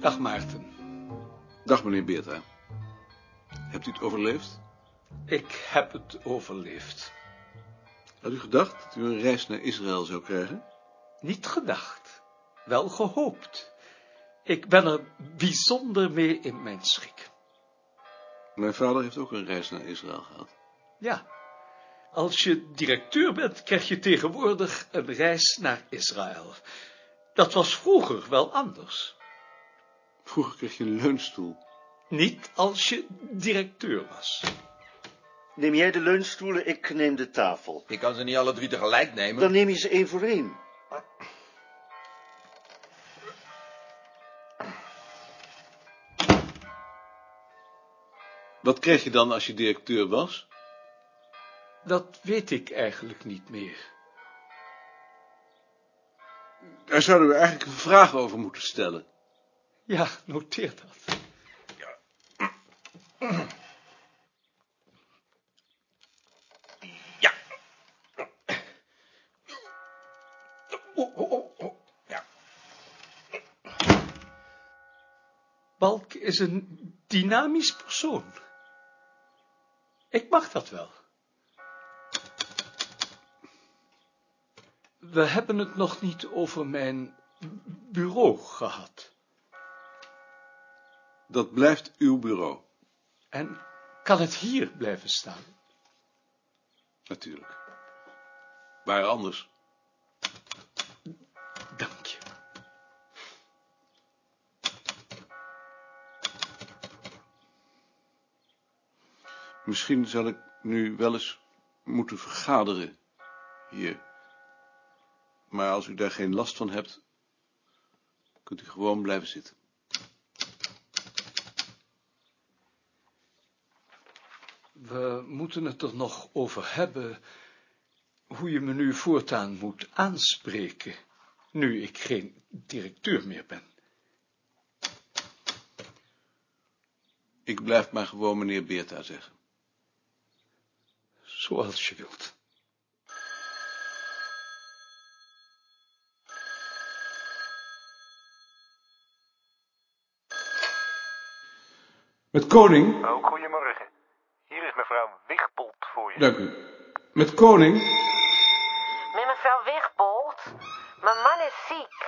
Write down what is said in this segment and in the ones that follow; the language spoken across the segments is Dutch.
Dag Maarten. Dag, meneer Beerta. Hebt u het overleefd? Ik heb het overleefd. Had u gedacht dat u een reis naar Israël zou krijgen? Niet gedacht, wel gehoopt. Ik ben er bijzonder mee in mijn schik. Mijn vader heeft ook een reis naar Israël gehad. Ja, als je directeur bent, krijg je tegenwoordig een reis naar Israël. Dat was vroeger wel anders. Vroeger kreeg je een leunstoel. Niet als je directeur was. Neem jij de leunstoelen, ik neem de tafel. Ik kan ze niet alle drie tegelijk nemen. Dan neem je ze één voor één. Wat kreeg je dan als je directeur was? Dat weet ik eigenlijk niet meer. Daar zouden we eigenlijk een vraag over moeten stellen. Ja, noteer dat. Ja. Oh, oh, oh, oh. Ja. Balk is een dynamisch persoon. Ik mag dat wel. We hebben het nog niet over mijn bureau gehad. Dat blijft uw bureau, En kan het hier blijven staan? natuurlijk. Waar anders? Dank je. Misschien zal ik nu wel eens moeten vergaderen hier. Maar als u daar geen last van hebt, kunt u gewoon blijven zitten. We moeten het er nog over hebben hoe je me nu voortaan moet aanspreken, nu ik geen directeur meer ben. Ik blijf maar gewoon meneer Beerta zeggen. Zoals je wilt. Met koning, Ook goedemorgen. Mevrouw Wigbold voor je. dank u. Met koning, Met mevrouw Wigbold. Mijn man is ziek.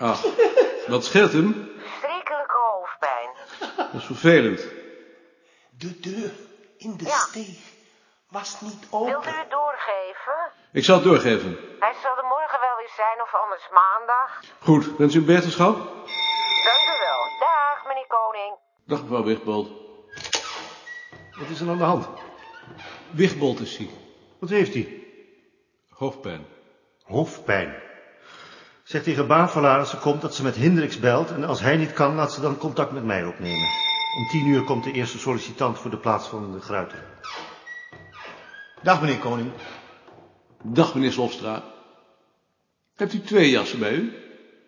ach, wat scheelt hem? Schrikkelijke hoofdpijn. Dat is vervelend. De deur in de Ja. steeg was niet Wilt u open. het doorgeven? Ik zal het doorgeven. Hij zal er morgen wel weer zijn of anders maandag. Goed, wens u een beterschap? Dank u wel. Dag, meneer Koning. Dag mevrouw Wigbold. Wat is er aan de hand? Wigbold is ziek. Wat heeft hij? Hoofdpijn. Hoofdpijn. Zeg tegen Bavelaar als ze komt dat ze met Hendricks belt en als hij niet kan, laat ze dan contact met mij opnemen. Om tien uur komt de eerste sollicitant voor de plaats van de Gruiter. Dag meneer Koning. Dag meneer Slofstra. Hebt u twee jassen bij u?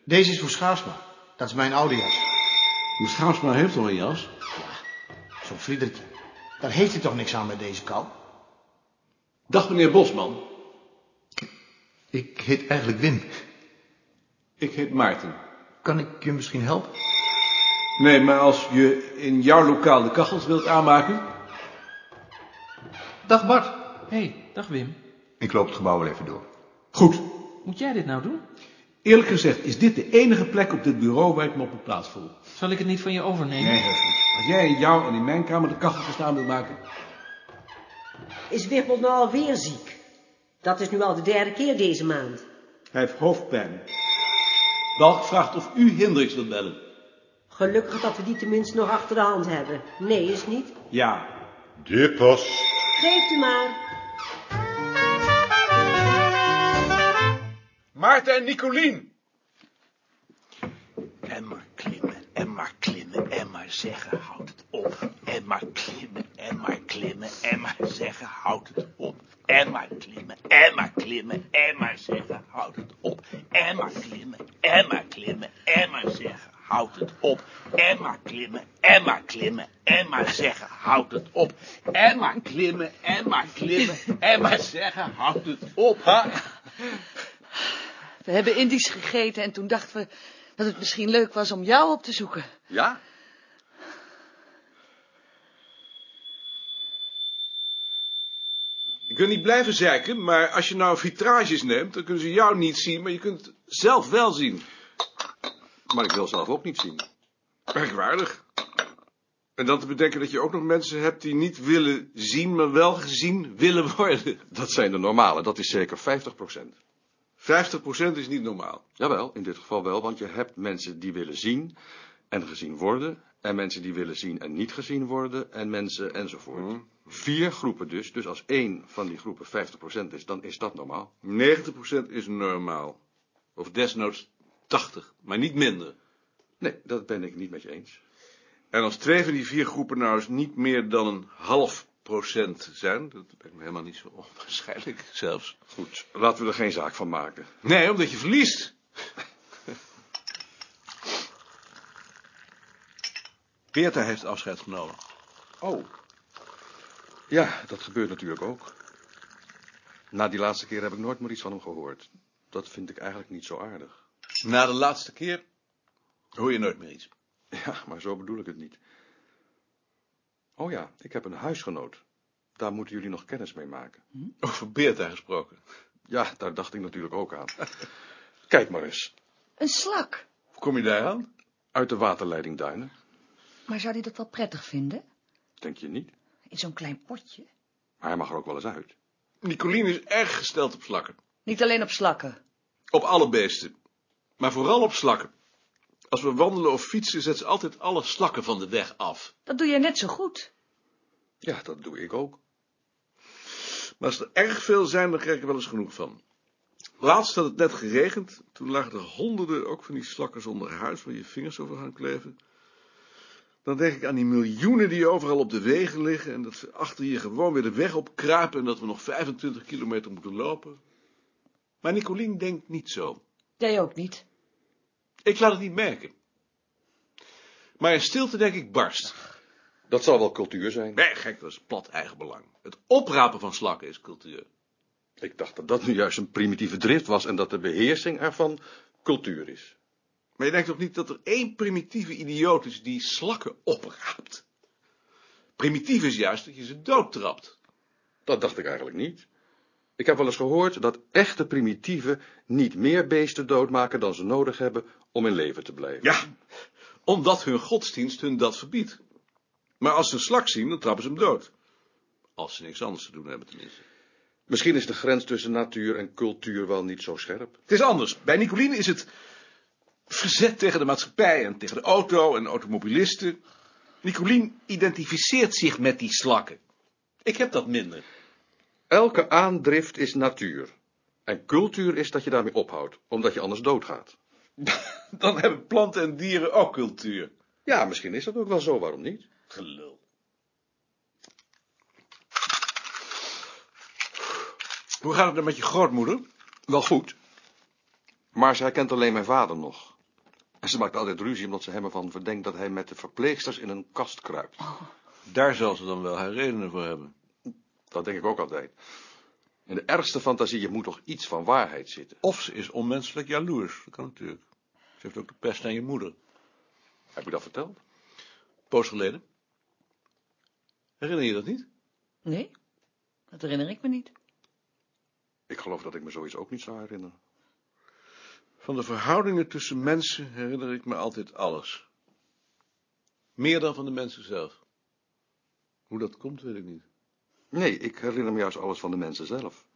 Deze is voor Schaarsma. Dat is mijn oude jas. Mijn Schaapsma heeft al een jas. Zo'n Friedertje. Daar heeft hij toch niks aan met deze kou? Dag meneer Bosman. Ik heet eigenlijk Wim. Ik heet Maarten. Kan ik je misschien helpen? Nee, maar als je in jouw lokaal de kachels wilt aanmaken... Dag Bart. hey, dag Wim. Ik loop het gebouw wel even door. Goed. Moet jij dit nou doen? Eerlijk gezegd is dit de enige plek op dit bureau waar ik me op mijn plaats voel. Zal ik het niet van je overnemen? Nee, heus niet. Als jij in jou en in mijn kamer de kachel verstaan wilt maken... Is Wigbold nou alweer ziek? Dat is nu al de derde keer deze maand. Hij heeft hoofdpijn. Balk vraagt of u Hendricks wilt bellen. Gelukkig dat we die tenminste nog achter de hand hebben. Nee, is niet. Ja. De post. Geeft u maar. Maarten en Nicolien. En maar klimmen, en maar klimmen, en maar zeggen, houd het op. En maar klimmen, en maar klimmen, en maar zeggen, houd het op. En maar klimmen, en maar klimmen, en maar zeggen, houd het op. En maar klimmen, en maar klimmen, en maar zeggen, houd het op. En maar klimmen, en maar klimmen, en maar zeggen, houd het op. En maar klimmen, en maar klimmen, en maar zeggen, houd het op. We hebben Indisch gegeten en toen dachten we dat het misschien leuk was om jou op te zoeken. Ja? Ik wil niet blijven zeiken, maar als je nou vitrages neemt, dan kunnen ze jou niet zien, maar je kunt het zelf wel zien. Maar ik wil zelf ook niet zien. Merkwaardig. En dan te bedenken dat je ook nog mensen hebt die niet willen zien, maar wel gezien willen worden. Dat zijn de normale, dat is zeker 50 procent. 50% is niet normaal. Jawel, in dit geval wel, want je hebt mensen die willen zien en gezien worden, en mensen die willen zien en niet gezien worden, en mensen enzovoort. Vier groepen dus, dus als één van die groepen 50% is, dan is dat normaal. 90% is normaal. Of desnoods 80, maar niet minder. Nee, dat ben ik niet met je eens. En als twee van die vier groepen nou eens niet meer dan een half procent zijn, dat lijkt me helemaal niet zo onwaarschijnlijk zelfs. Goed, laten we er geen zaak van maken. Nee, omdat je verliest. Beerta heeft afscheid genomen. Oh. Ja, dat gebeurt natuurlijk ook. Na die laatste keer heb ik nooit meer iets van hem gehoord. Dat vind ik eigenlijk niet zo aardig. Na de laatste keer hoor je nooit meer iets. Ja, maar zo bedoel ik het niet. Oh ja, ik heb een huisgenoot. Daar moeten jullie nog kennis mee maken. Over Beerta gesproken. Ja, daar dacht ik natuurlijk ook aan. Kijk maar eens. Een slak. Hoe kom je daar aan? Uit de waterleiding Duinen. Maar zou hij dat wel prettig vinden? Denk je niet? In zo'n klein potje? Maar hij mag er ook wel eens uit. Nicolien is erg gesteld op slakken. Niet alleen op slakken. Op alle beesten. Maar vooral op slakken. Als we wandelen of fietsen, zet ze altijd alle slakken van de weg af. Dat doe je net zo goed. Ja, dat doe ik ook. Maar als er erg veel zijn, dan krijg ik er wel eens genoeg van. Laatst had het net geregend. Toen lagen er honderden, ook van die slakken zonder huis, waar je vingers over gaan kleven. Dan denk ik aan die miljoenen die overal op de wegen liggen. En dat ze achter je gewoon weer de weg op kruipen. En dat we nog 25 kilometer moeten lopen. Maar Nicolien denkt niet zo. Jij ook niet. Ik laat het niet merken. Maar in stilte denk ik barst. Dat zal wel cultuur zijn. Nee, gek, dat is plat eigenbelang. Het oprapen van slakken is cultuur. Ik dacht dat dat nu juist een primitieve drift was en dat de beheersing ervan cultuur is. Maar je denkt toch niet dat er één primitieve idioot is die slakken opraapt? Primitief is juist dat je ze doodtrapt. Dat dacht ik eigenlijk niet. Ik heb wel eens gehoord dat echte primitieven niet meer beesten doodmaken dan ze nodig hebben om in leven te blijven. Ja, omdat hun godsdienst hun dat verbiedt. Maar als ze een slak zien, dan trappen ze hem dood. Als ze niks anders te doen hebben, tenminste. Misschien is de grens tussen natuur en cultuur wel niet zo scherp. Het is anders. Bij Nicoline is het verzet tegen de maatschappij en tegen de auto en automobilisten. Nicoline identificeert zich met die slakken. Ik heb dat minder. Elke aandrift is natuur. En cultuur is dat je daarmee ophoudt, omdat je anders doodgaat. Dan hebben planten en dieren ook cultuur. Ja, misschien is dat ook wel zo, waarom niet? Gelul. Hoe gaat het dan met je grootmoeder? Wel goed. Maar zij kent alleen mijn vader nog. En ze maakt altijd ruzie omdat ze hem ervan verdenkt dat hij met de verpleegsters in een kast kruipt. Daar zal ze dan wel haar redenen voor hebben. Dat denk ik ook altijd. In de ergste fantasie moet toch iets van waarheid zitten. Of ze is onmenselijk jaloers. Dat kan natuurlijk. Ze heeft ook de pest aan je moeder. Heb je dat verteld? Poos geleden. Herinner je dat niet? Nee, dat herinner ik me niet. Ik geloof dat ik me zoiets ook niet zou herinneren. Van de verhoudingen tussen mensen herinner ik me altijd alles. Meer dan van de mensen zelf. Hoe dat komt, weet ik niet. Nee, ik herinner me juist alles van de mensen zelf.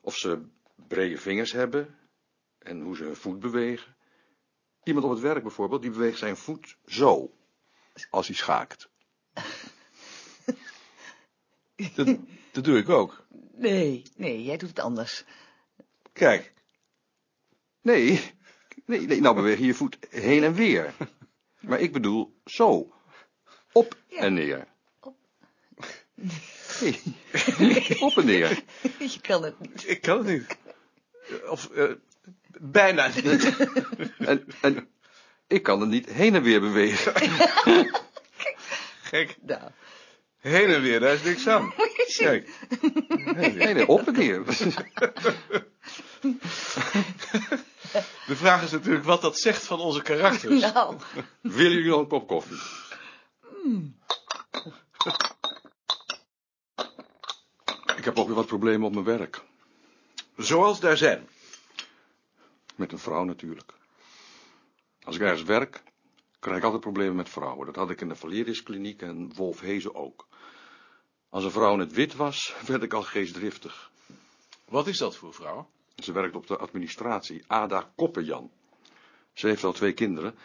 Of ze brede vingers hebben en hoe ze hun voet bewegen. Iemand op het werk bijvoorbeeld, die beweegt zijn voet zo, als hij schaakt. Dat, dat doe ik ook. Nee, nee, jij doet het anders. Kijk. Nee, nee, nee, nou beweeg je je voet heen en weer. Maar ik bedoel zo, op en neer. Nee, op en neer. Je kan het niet. Ik kan het niet. Of uh, bijna niet. En, en ik kan het niet heen en weer bewegen. Gek. Nou. Heen en weer, daar is niks aan. Kijk. Nee, nee, op en neer. De vraag is natuurlijk wat dat zegt van onze karakters. Nou, Willen jullie nog een kop koffie? Ik heb ook weer wat problemen op mijn werk. Zoals daar zijn. Met een vrouw natuurlijk. Als ik ergens werk, krijg ik altijd problemen met vrouwen. Dat had ik in de Valerius kliniek en Wolf Hezen ook. Als een vrouw in het wit was, werd ik al geestdriftig. Wat is dat voor vrouw? Ze werkt op de administratie, Ada Koppenjan. Ze heeft al twee kinderen,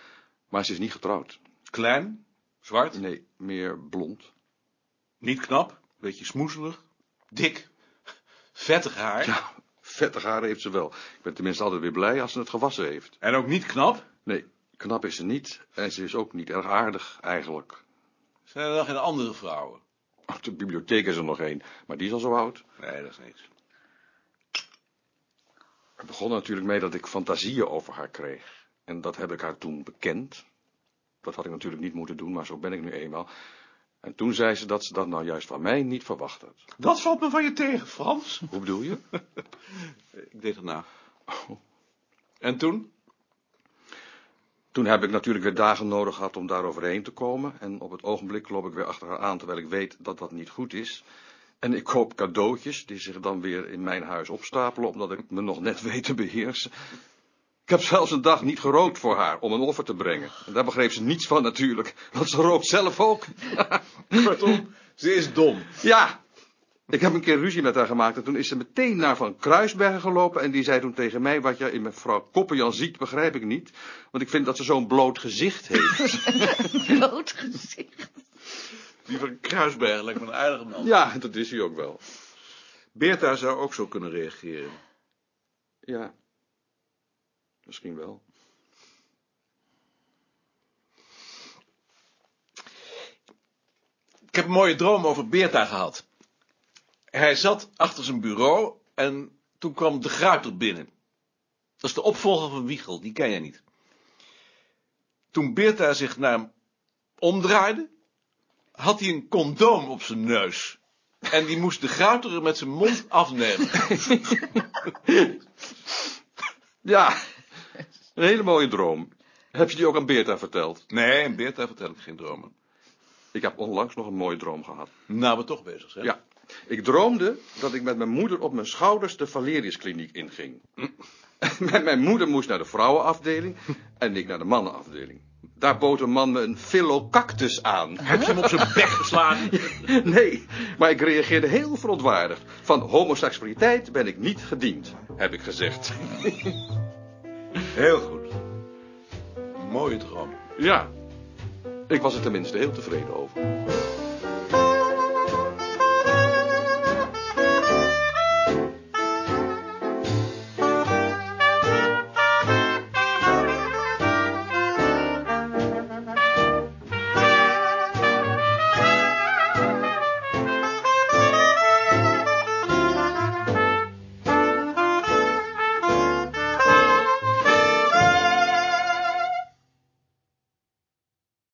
maar ze is niet getrouwd. Klein? Zwart? Nee, meer blond. Niet knap? Beetje smoezelig? Dik? Vettig haar? Ja, vettig haar heeft ze wel. Ik ben tenminste altijd weer blij als ze het gewassen heeft. En ook niet knap? Nee, knap is ze niet en ze is ook niet erg aardig eigenlijk. Zijn er nog geen andere vrouwen? Op de bibliotheek is er nog één, maar die is al zo oud. Nee, dat is niks. Het begon natuurlijk mee dat ik fantasieën over haar kreeg. En dat heb ik haar toen bekend. Dat had ik natuurlijk niet moeten doen, maar zo ben ik nu eenmaal. En toen zei ze dat ze dat nou juist van mij niet verwacht had. Dat valt me van je tegen, Frans. Hoe bedoel je? Ik deed het na. En toen? Toen heb ik natuurlijk weer dagen nodig gehad om daar overheen te komen. En op het ogenblik loop ik weer achter haar aan, terwijl ik weet dat dat niet goed is. En ik koop cadeautjes, die zich dan weer in mijn huis opstapelen, omdat ik me nog net weet te beheersen. Ik heb zelfs een dag niet gerookt voor haar, om een offer te brengen. En daar begreep ze niets van natuurlijk, want ze rookt zelf ook. Kortom, ze is dom. Ja, ik heb een keer ruzie met haar gemaakt en toen is ze meteen naar Van Kruisbergen gelopen en die zei toen tegen mij, wat je in mevrouw Koppenjan ziet, begrijp ik niet, want ik vind dat ze zo'n bloot gezicht heeft. bloot gezicht. Die van Kruisberg lijkt me een aardige man. ja, dat is hij ook wel. Beerta zou ook zo kunnen reageren. Ja, misschien wel. Ik heb een mooie droom over Beerta gehad. Hij zat achter zijn bureau en toen kwam de Gruiter binnen. Dat is de opvolger van Wiegel, die ken jij niet. Toen Beerta zich naar hem omdraaide, had hij een condoom op zijn neus. En die moest de Gruiter er met zijn mond afnemen. Ja, een hele mooie droom. Heb je die ook aan Beerta verteld? Nee, en Beerta vertel ik geen dromen. Ik heb onlangs nog een mooie droom gehad. Nou, we toch bezig zijn. Ja, ik droomde dat ik met mijn moeder op mijn schouders de Valeriuskliniek inging. Met mijn moeder moest naar de vrouwenafdeling en ik naar de mannenafdeling. Daar bood een man me een philocactus aan. Heb je hem op zijn bek geslagen? Nee, maar ik reageerde heel verontwaardigd. Van homoseksualiteit ben ik niet gediend, heb ik gezegd. Heel goed. Mooie droom. Ja, ik was er tenminste heel tevreden over.